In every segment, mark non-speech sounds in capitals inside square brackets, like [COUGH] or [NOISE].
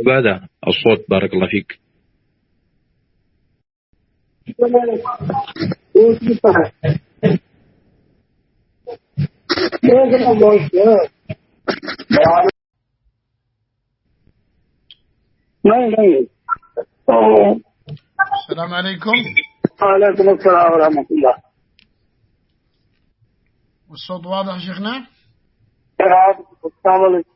عبادة الصوت بارك الله فيك. السلام عليكم. وعليكم السلام ورحمة الله. والصوت واضح شيخنا؟ السلام عليكم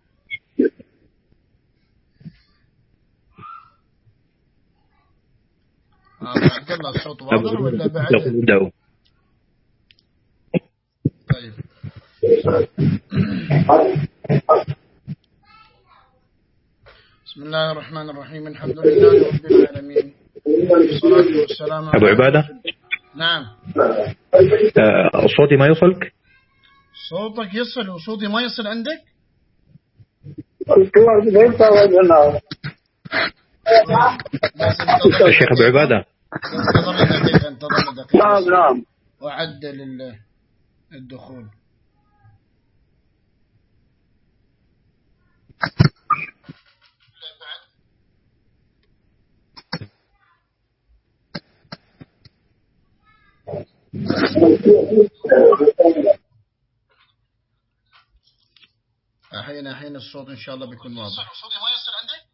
عبد الله الصوت واضح ولا بعد ابدأوا طيب بسم الله الرحمن الرحيم الحمد لله رب العالمين والصلاة والسلام على أبو عبادة نعم صوتي ما يوصلك؟ صوتك يصل وصوتي ما يصل عندك؟ الشيخ انتظر دقيقة انتظر دقيقة نعم نعم. وعدل ال- الدخول. الحين الحين الصوت إن شاء الله بيكون واضح. صوتي ما يصل عندك؟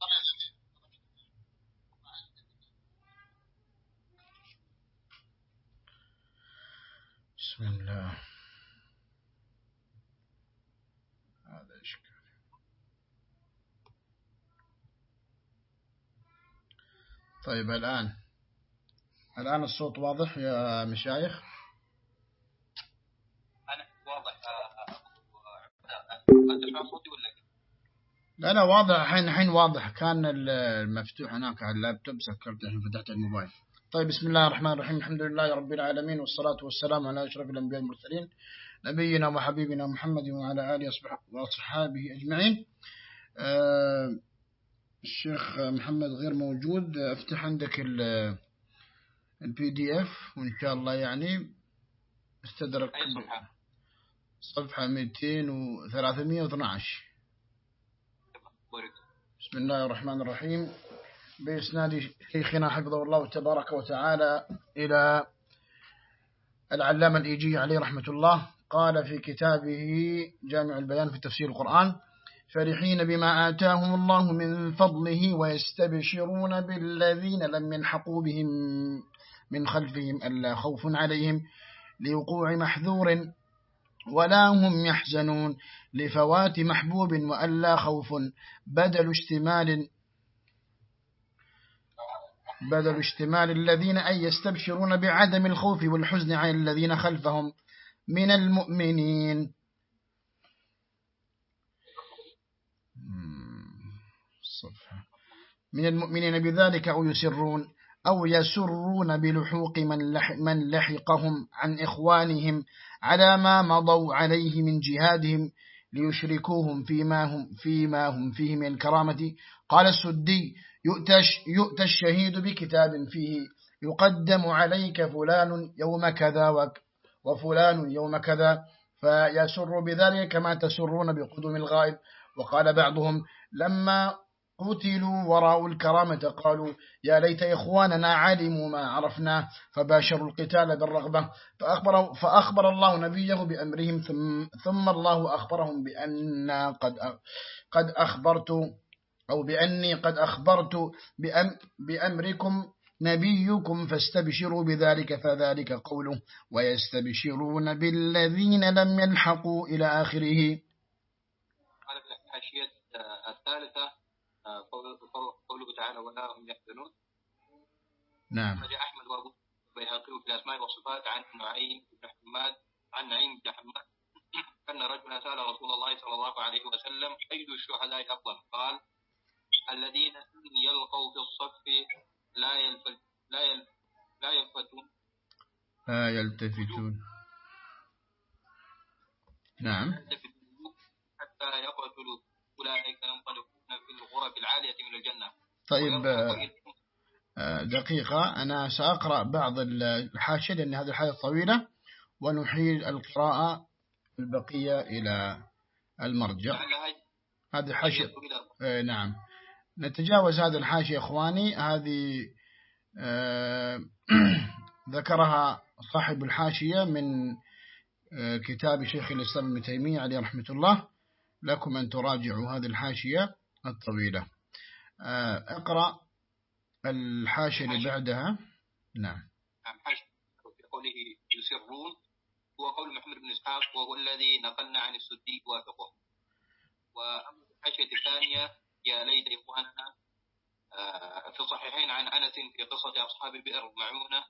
بسم الله. هذا إشكال طيب الآن. الآن الصوت واضح يا مشايخ أنا واضح آه، صوتي ولا لا لا واضح. الحين الحين واضح. كان ال- المفتوح هناك على اللابتوب سكرته الحين فتحت الموبايل. طيب بسم الله الرحمن الرحيم. الحمد لله رب العالمين والصلاة والسلام على أشرف الأنبياء المرسلين نبينا وحبيبنا محمد وعلى آله وأصحابه أجمعين. آه، الشيخ محمد غير موجود. أفتح عندك ال PDF وإن شاء الله يعني استدرك أي صفحة؟ صفحة 200 و 312 بورك بسم الله الرحمن الرحيم. بإسناد شيخنا حفظه الله تبارك وتعالى إلى العلامة الإيجي عليه رحمة الله. قال في كتابه جامع البيان في تفسير القرآن فرحين بما آتاهم الله من فضله ويستبشرون بالذين لم يلحقوا بهم من خلفهم ألا خوف عليهم لوقوع محذور ولا هم يحزنون لفوات محبوب وألا خوف. بدل اشتمال بدل اشتمال الذين أن يستبشرون بعدم الخوف والحزن عن الذين خلفهم من المؤمنين. من المؤمنين بذلك أو يسرون أو يسرون بلحوق من, من لحقهم عن إخوانهم على ما مضوا عليه من جهادهم ليشركوهم فيما هم, فيما هم فيه من الكرامة. قال السدي يؤتى, الشهيد بكتاب فيه يقدم عليك فلان يوم كذا وفلان يوم كذا فيسر بذلك كما تسرون بقدوم الغائب. وقال بعضهم لما قتلوا وراءوا الكرامة قالوا يا ليت إخواننا علموا ما عرفنا. فباشروا القتال بالرغبة فأخبر, فأخبر الله نبيه بأمرهم ثم, ثم الله أخبرهم بأن قد قد أخبرت أو بأني قد أخبرت بأم بأمركم نبيكم فاستبشروا بذلك فذلك قوله ويستبشرون بالذين لم يلحقوا إلى آخره. قال في قوله تعالى ولا هم يحزنون. نعم. فجاء أحمد وأبو البيهقي في الأسماء والصفات عن نعيم بن حماد عن نعيم بن حماد. أن رجلا سأل رسول الله صلى الله عليه وسلم أي الشهداء أفضل؟ قال الذين ان يلقوا في الصف لا يلفت لا يل لا يلفتون. لا يلتفتون. نعم. حتى يقتلوا أولئك ينطلقون في الغرف العاليه من الجنة. طيب آه، آه، دقيقة. أنا سأقرأ بعض الحاشية لأن هذه الحاشية طويلة. ونحيل القراءة البقية إلى المرجع. هاي هذه حاشية آه نعم. نتجاوز هذه الحاشية إخواني. هذه آه [CLEARS THROAT] ذكرها صاحب الحاشية من آه كتاب شيخ الإسلام ابن تيمية عليه رحمة الله. لكم أن تراجعوا هذه الحاشية. الطويلة. آه اقرأ الحاشية اللي بعدها. نعم. نعم قوله يسرون هو قول محمد بن إسحاق وهو الذي نقلنا عن السدي وافقه. والحاشية الثانية يا ليت إخواننا آه، في الصحيحين عن أنس في قصة أصحاب بئر معونة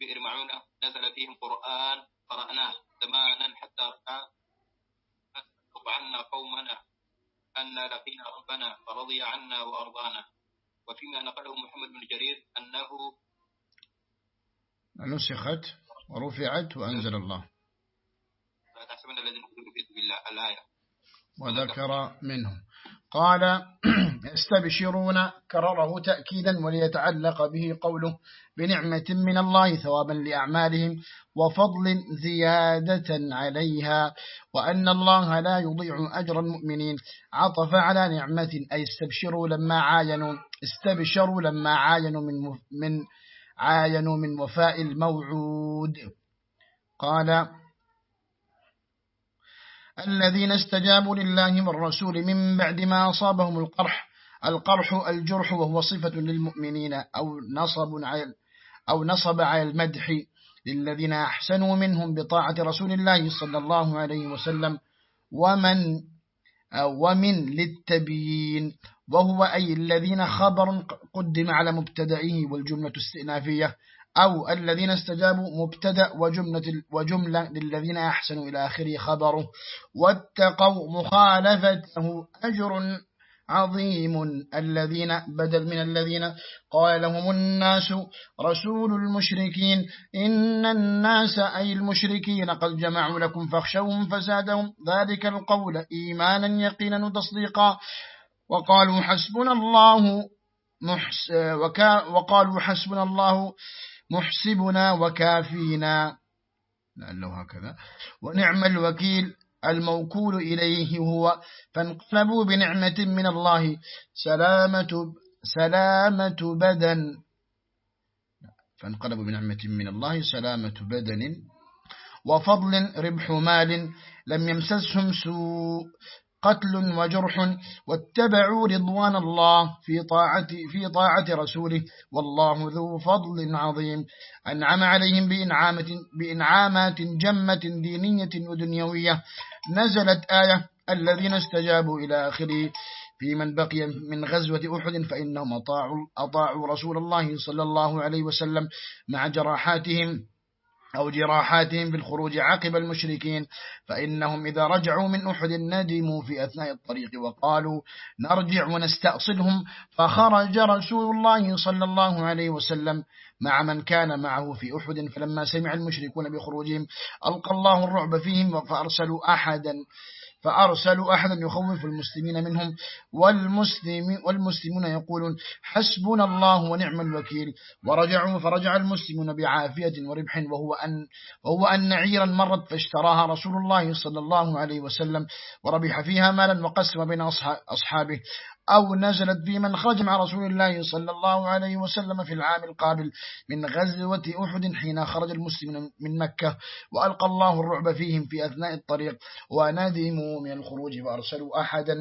بئر معونة نزل فيهم قرآن قرأناه زمانا حتى رأى عنا قومنا. أن لقينا ربنا فرضي عنا وأرضانا. وفيما نقله محمد بن جرير أنه نسخت ورفعت وأنزل الله. لا تحسبن الذين قتلوا في سبيل الله الآية. وذكر منهم. قال [CLEARS THROAT] يستبشرون كرره تأكيدا وليتعلق به قوله بنعمة من الله ثوابا لأعمالهم وفضل زيادة عليها وأن الله لا يضيع أجر المؤمنين. عطف على نعمة أي استبشروا لما عاينوا استبشروا لما عاينوا من من عاينوا من وفاء الموعود. قال الذين استجابوا لله والرسول من بعد ما أصابهم القرح. القرح الجرح وهو صفة للمؤمنين أو نصب على أو نصب على المدح للذين أحسنوا منهم بطاعة رسول الله صلى الله عليه وسلم. ومن ومن للتبيين. وهو أي الذين خبر قدم على مبتدئه والجملة استئنافية. أو الذين استجابوا مبتدأ وجملة, وجملة للذين أحسنوا إلى آخره خبره واتقوا مخالفته أجر عظيم. الذين بدل من الذين قال لهم الناس رسول المشركين إن الناس أي المشركين قد جمعوا لكم فاخشوهم فزادهم. ذلك القول إيمانا يقينا تصديقا وقالوا حسبنا الله محس وقالوا حسبنا الله محسبنا وكافينا. لعله هكذا. ونعم الوكيل الموكول إليه هو. فانقلبوا بنعمة من الله. سلامة سلامة بدن. فانقلبوا بنعمة من الله. سلامة بدن. وفضل ربح مال. لم يمسسهم سوء. قتل وجرح واتبعوا رضوان الله في طاعة, في طاعة رسوله. والله ذو فضل عظيم. أنعم عليهم بإنعامة بإنعامات جمة دينية ودنيوية. نزلت آية الذين استجابوا إلى آخره. في من بقي من غزوة أحد فإنهم أطاعوا, أطاعوا رسول الله صلى الله عليه وسلم مع جراحاتهم. أو جراحاتهم بالخروج عقب المشركين فإنهم إذا رجعوا من أحد ندموا في أثناء الطريق وقالوا نرجع ونستأصلهم فخرج رسول الله صلى الله عليه وسلم مع من كان معه في أحد فلما سمع المشركون بخروجهم ألقى الله الرعب فيهم فأرسلوا أحدا فأرسلوا أحدا يخوف المسلمين منهم والمسلم والمسلمون يقولون حسبنا الله ونعم الوكيل. ورجعوا فرجع المسلمون بعافية وربح وهو أن, وهو أن نعيرا مرت فاشتراها رسول الله صلى الله عليه وسلم. وربح فيها مالا وقسم بين أصحابه. أو نزلت في من خرج مع رسول الله صلى الله عليه وسلم في العام القابل من غزوة أحد حين خرج المسلمون من مكة وألقى الله الرعب فيهم في أثناء الطريق وندموا من الخروج فأرسلوا أحدا.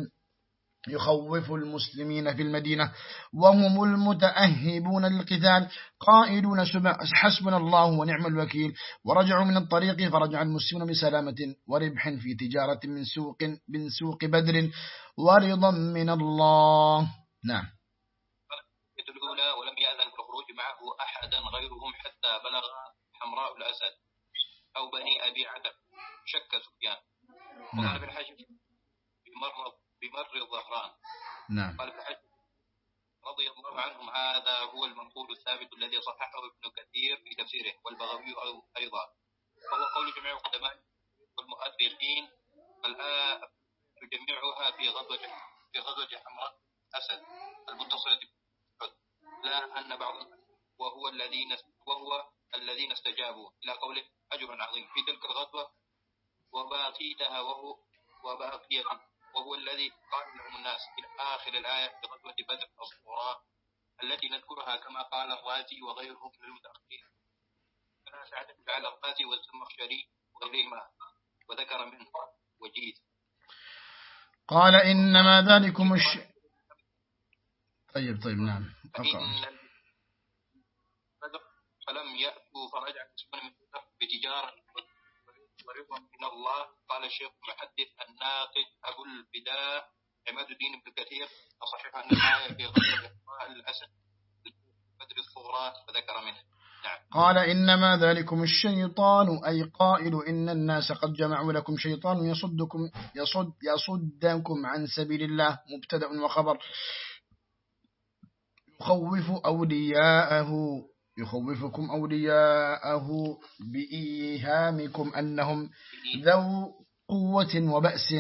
يخوف المسلمين في المدينة وهم المتأهبون للقتال قائلون حسبنا الله ونعم الوكيل ورجعوا من الطريق فرجع المسلمون بسلامة وربح في تجارة من سوق, من سوق بدر ورضا من الله. نعم. الأولى ولم يأذن بالخروج معه أحدا غيرهم حتى بلغ حمراء الأسد أو بني أبي عتب شك سفيان. وقال نعم. ابن حجر بمر الظهران. نعم. قال رضي الله عنهم هذا هو المنقول الثابت الذي صححه ابن كثير في تفسيره والبغوي أيضا. وهو قول جميع القدماء والمؤرخين الآن تجمعها في غزوة في غزوة حمراء أسد المتصلة لا أن بعض وهو الذين وهو الذين استجابوا. إلى قوله أجر عظيم. في تلك الغزوة وباقيتها وهو وباقية وهو الذي قال لهم الناس إلى آخر الآية في غزوة بدر الصغرى التي نذكرها كما قال الرازي وغيرهم من المتأخرين. فلا سعادة على الرازي والزمخشري وغيرهما وذكر منه وجيز. قال إنما ذلكم الش... طيب طيب نعم. أقرأ فلم يأتوا فرجع من بتجارة ورضا من الله قال الشيخ المحدث الناقد أبو الفداء عماد الدين بن كثير أصحح أن الآية في غزوة الأسد بدر الصغرى وذكر منه نعم. قال إنما ذلكم الشيطان أي قائل إن الناس قد جمعوا لكم شيطان يصدكم يصد يصدكم عن سبيل الله مبتدأ وخبر يخوف أولياءه يخوفكم أولياءه بإيهامكم أنهم ذو قوة وبأس.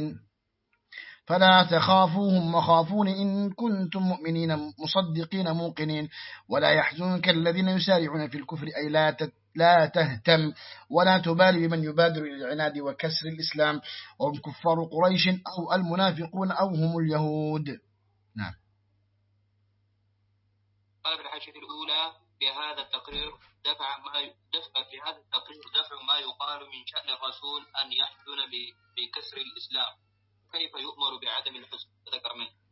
فلا تخافوهم وخافون إن كنتم مؤمنين مصدقين موقنين. ولا يحزنك الذين يسارعون في الكفر أي لا لا تهتم. ولا تبالي بمن يبادر إلى العناد وكسر الإسلام. وهم كفار قريش أو المنافقون أو هم اليهود. نعم. قال بالحاشية الأولى بهذا التقرير دفع ما دفع في هذا التقرير دفع ما يقال من شأن الرسول أن يحزن بكسر الإسلام. كيف يؤمر بعدم الحزن ذكر منه.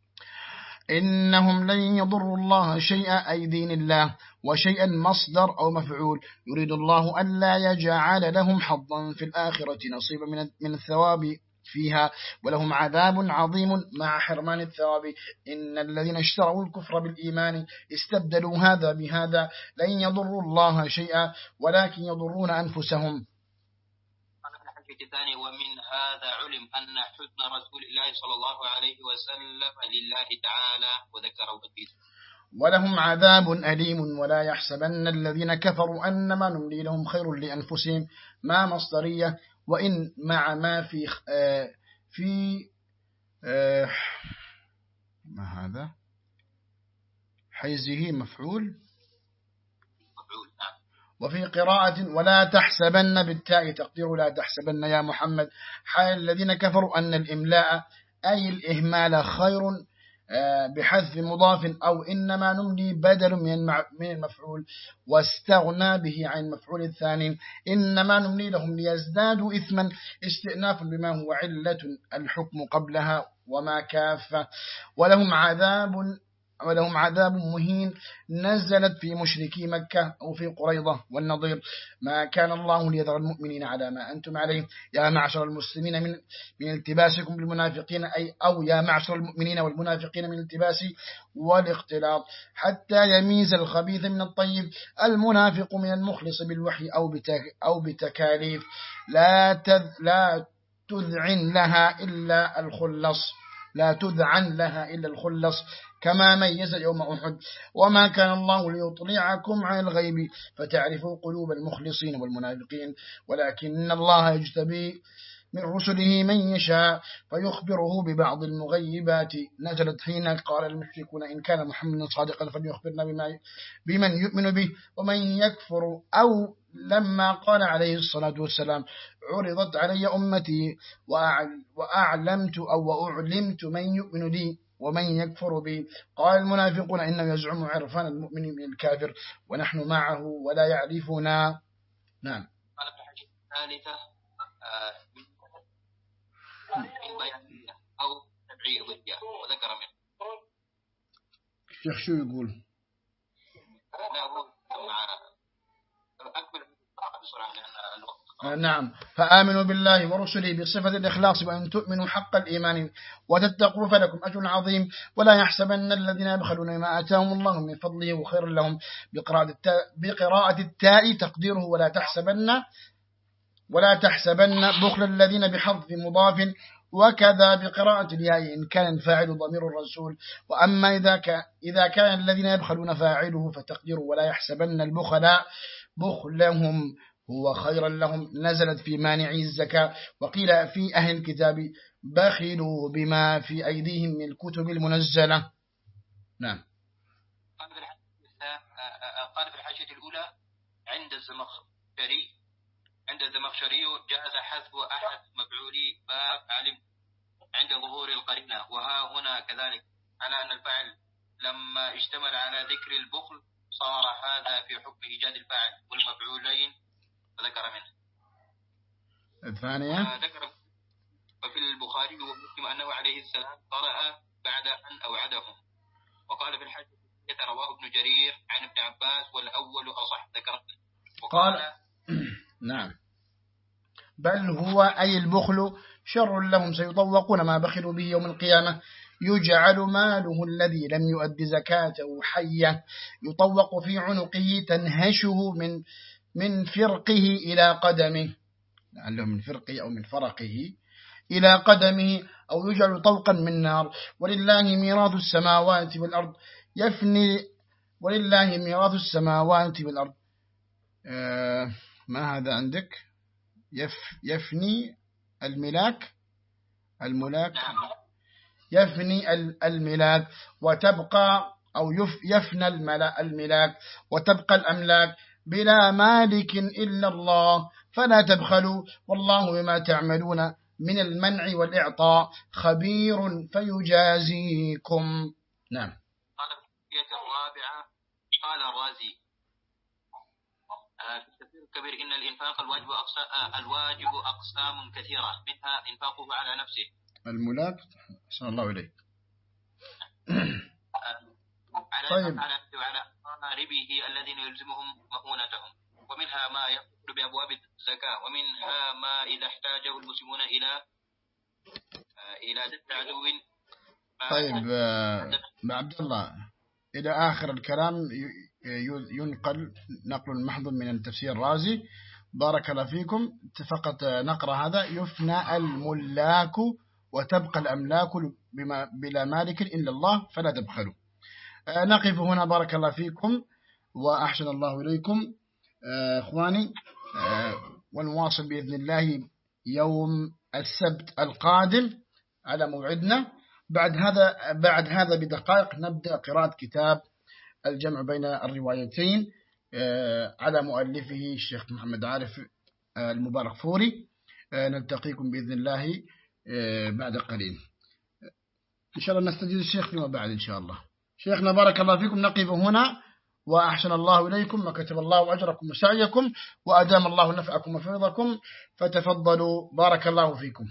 إنهم لن يضروا الله شيئا أي دين الله وشيئا مصدر أو مفعول. يريد الله أن لا يجعل لهم حظا في الآخرة نصيبا من الثواب فيها ولهم عذاب عظيم مع حرمان الثواب. إن الذين اشتروا الكفر بالإيمان استبدلوا هذا بهذا. لن يضروا الله شيئا ولكن يضرون أنفسهم. الثاني ومن هذا علم أن حسن رسول الله صلى الله عليه وسلم لله تعالى وذكره أكيد ولهم عذاب أليم ولا يحسبن الذين كفروا أنما نملي لهم خير لأنفسهم. ما مصدرية؟ وإن مع ما في آه، في آه، ما هذا؟ حيزه مفعول نعم. وفي قراءة ولا تحسبن بالتاء تقدير لا تحسبن يا محمد. حال الذين كفروا أن الإملاء أي الإهمال خير بحذف مضاف أو إنما نملي بدل من المفعول واستغنى به عن المفعول الثاني. إنما نملي لهم ليزدادوا إثما استئناف بما هو علة الحكم قبلها وما كافة ولهم عذاب ولهم عذاب مهين نزلت في مشركي مكة أو في قريضة والنظير ما كان الله ليذر المؤمنين على ما أنتم عليه. يا معشر المسلمين من من التباسكم بالمنافقين أي أو يا معشر المؤمنين والمنافقين من التباس والاختلاط. حتى يميز الخبيث من الطيب. المنافق من المخلص بالوحي أو أو بتكاليف. لا تذ لا تذعن لها إلا الخلص. لا تذعن لها إلا الخلص. كما ميز يوم أحد. وما كان الله ليطلعكم عن الغيب فتعرفوا قلوب المخلصين والمنافقين. ولكن الله يجتبي من رسله من يشاء فيخبره ببعض المغيبات. نزلت حين قال المشركون إن كان محمد صادقا فليخبرنا بما بمن يؤمن به ومن يكفر. أو لما قال عليه الصلاة والسلام عرضت علي أمتي وأعلمت أو وأعلمت من يؤمن لي. ومن يكفر به؟ قال المنافقون إنه يزعم عرفان المؤمن من الكافر ونحن معه ولا يعرفنا. نعم. قال الحديث الثالثة آه، من أو وذكر منه. الشيخ شو يقول لا هو مع أكمل بسرعة لأن الوقت نعم. فآمنوا بالله ورسله بصفة الإخلاص وأن تؤمنوا حق الإيمان وتتقوا فلكم أجر عظيم. ولا يحسبن الذين يبخلون ما آتاهم الله من فضله وخير لهم. بقراءة التاء, بقراءة التاء تقديره. ولا تحسبن ولا تحسبن بخل الذين بحظ مضاف. وكذا بقراءة الياء. إن كان الفاعل ضمير الرسول. وأما إذا كان, إذا كان الذين يبخلون فاعله فتقديره. ولا يحسبن البخلاء بخلهم. هو خيرا لهم نزلت في مانعي الزكاة. وقيل في أهل الكتاب بخلوا بما في أيديهم من الكتب المنزلة. نعم. قال في الحاجة الأولى عند الزمخشري عند الزمخشري جاز حذف أحد مفعولي باب علم عند ظهور القرينة. وها هنا كذلك على أن الفعل لما اشتمل على ذكر البخل صار هذا في حكم إيجاد الفاعل والمفعولين وذكر منه. الثانية؟ ذكر ففي البخاري ومسلم أنه عليه السلام قرأ بعد أن أوعدهم. وقال في الحج رواه ابن جرير عن ابن عباس والأول أصح ذكرت. قال [CLEARS THROAT] نعم. بل هو أي البخل شر لهم سيطوقون ما بخلوا به يوم القيامة. يجعل ماله الذي لم يؤد زكاته حيا. يطوق في عنقه تنهشه من من فرقه إلى قدمه لعله من فرقه أو من فرقه إلى قدمه أو يجعل طوقا من نار. ولله ميراث السماوات والأرض. يفني ولله ميراث السماوات والأرض. آه ما هذا عندك؟ يف يفني الملاك الملاك. يفني الملاك. وتبقى أو يفنى الملاك. وتبقى الأملاك. بلا مالك إلا الله. فلا تبخلوا والله بما تعملون من المنع والإعطاء خبير فيجازيكم. نعم. قال الرابعة قال الرازي في التفسير الكبير إن الإنفاق الواجب أقسام الواجب أقسام كثيرة منها إنفاقه على نفسه. الملاك صلى الله عليك على طيب. على وعلى قاربه الذين يلزمهم مهونتهم. ومنها ما يدخل بأبواب الزكاة. ومنها ما إذا احتاجه المسلمون إلى إلى دفع عدو. طيب آه، عبد الله إلى آخر الكلام ينقل نقل محض من التفسير الرازي. بارك الله فيكم. فقط نقرأ هذا. يفنى الملاك وتبقى الأملاك بما بلا مالك إلا الله فلا تبخلوا. آه، نقف هنا بارك الله فيكم وأحسن الله إليكم. آه، إخواني آه، ونواصل بإذن الله يوم السبت القادم على موعدنا. بعد هذا بعد هذا بدقائق نبدأ قراءة كتاب الجمع بين الروايتين على مؤلفه الشيخ محمد عارف المبارك فوري. نلتقيكم بإذن الله بعد قليل. إن شاء الله نستجيب الشيخ فيما بعد إن شاء الله. شيخنا بارك الله فيكم. نقف هنا. وأحسن الله إليكم وكتب الله أجركم وسعيكم وأدام الله نفعكم وفيضكم فتفضلوا. بارك الله فيكم.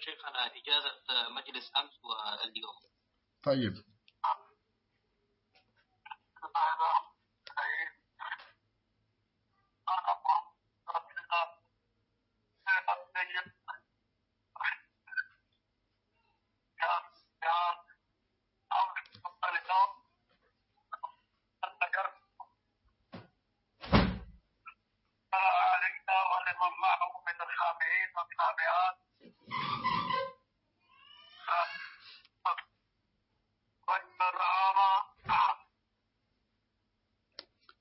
شيخنا إجازة مجلس أمس واليوم. طيب.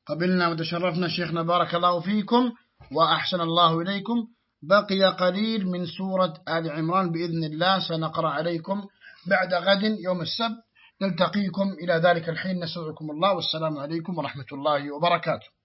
قبلنا وتشرفنا شيخنا بارك الله فيكم وأحسن الله إليكم. بقي قليل من سورة آل عمران بإذن الله. سنقرأ عليكم بعد غد يوم السبت. نلتقيكم إلى ذلك الحين. نسعكم الله. والسلام عليكم ورحمة الله وبركاته.